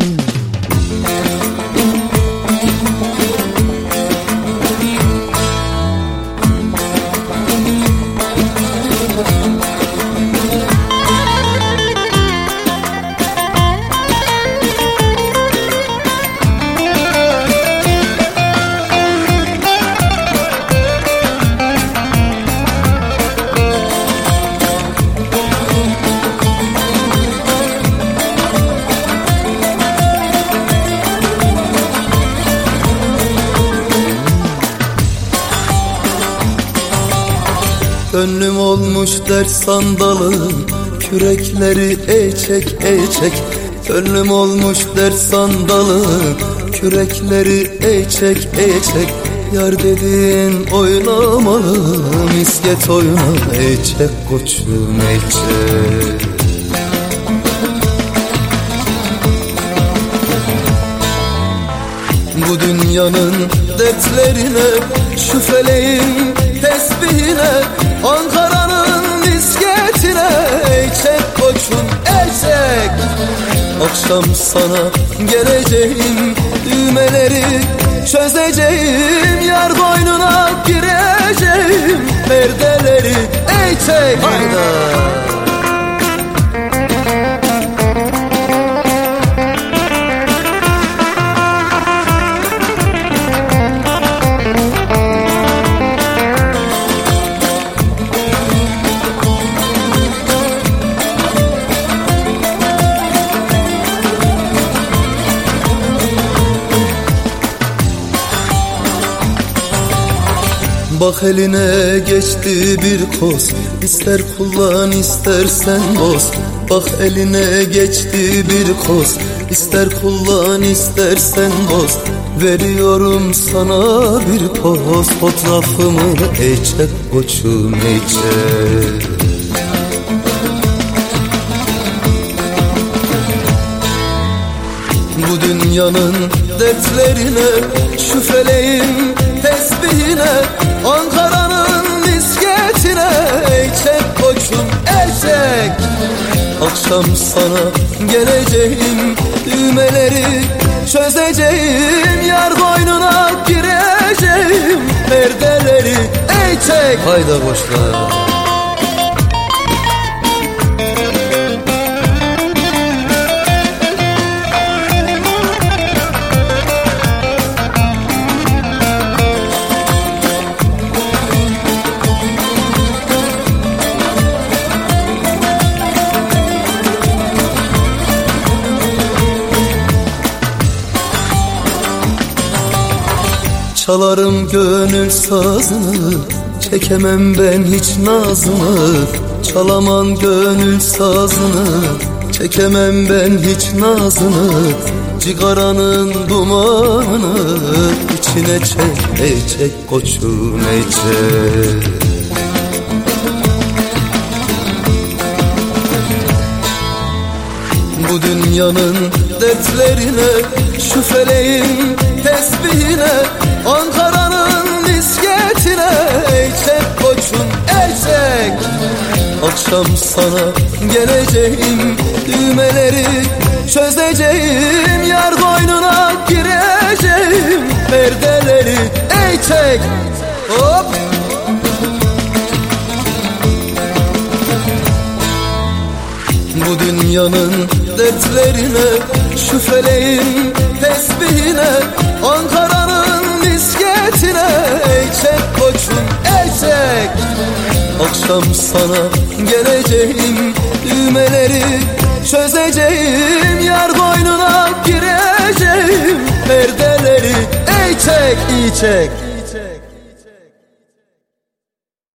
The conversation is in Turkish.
Mm. Gönlüm olmuş dert sandalı Kürekleri eçek eçek. Gönlüm olmuş dert sandalı Kürekleri eçek eçek. Yar dediğin oynamalı Misket oyna eçek koçum eçek. Bu dünyanın dertlerine Şu feleğin Ankara'nın misketine Çek koçum eçek Akşam sana geleceğim Düğmeleri çözeceğim. Yar boynuna gireceğim Perdeleri eçek Hayda Bak eline geçti bir koz İster kullan istersen boz. Bak eline geçti bir koz. İster kullan istersen boz. Veriyorum sana bir poz Fotoğrafımı eçek koçum eçek Bu dünyanın dertlerine Şu feleğin Akşam sana geleceğim Düğmeleri çözeceğim Yar boynuna gireceğim. Perdeleri ey çek. Hayda boşlar Çalarım gönül sazını Çekemem ben hiç nazını. Çalamam gönül sazını Çekemem ben hiç nazını. Cigaranın dumanını içine çek ey çek koçum ey çek. Bu dünyanın dertlerine Şu feleğin tesbihine Akşam sana geleceğim Düğmeleri çözeceğim. Yar boynuna gireceğim Perdeleri. Ey çek! Hop! Bu dünyanın dertlerine Şu feleğin tesbihine Ankara'nın misketine. Çek koçum Akşam sana geleceğim Düğmeleri çözeceğim Yar boynuna gireceğim. Perdeleri ey çek iyi çek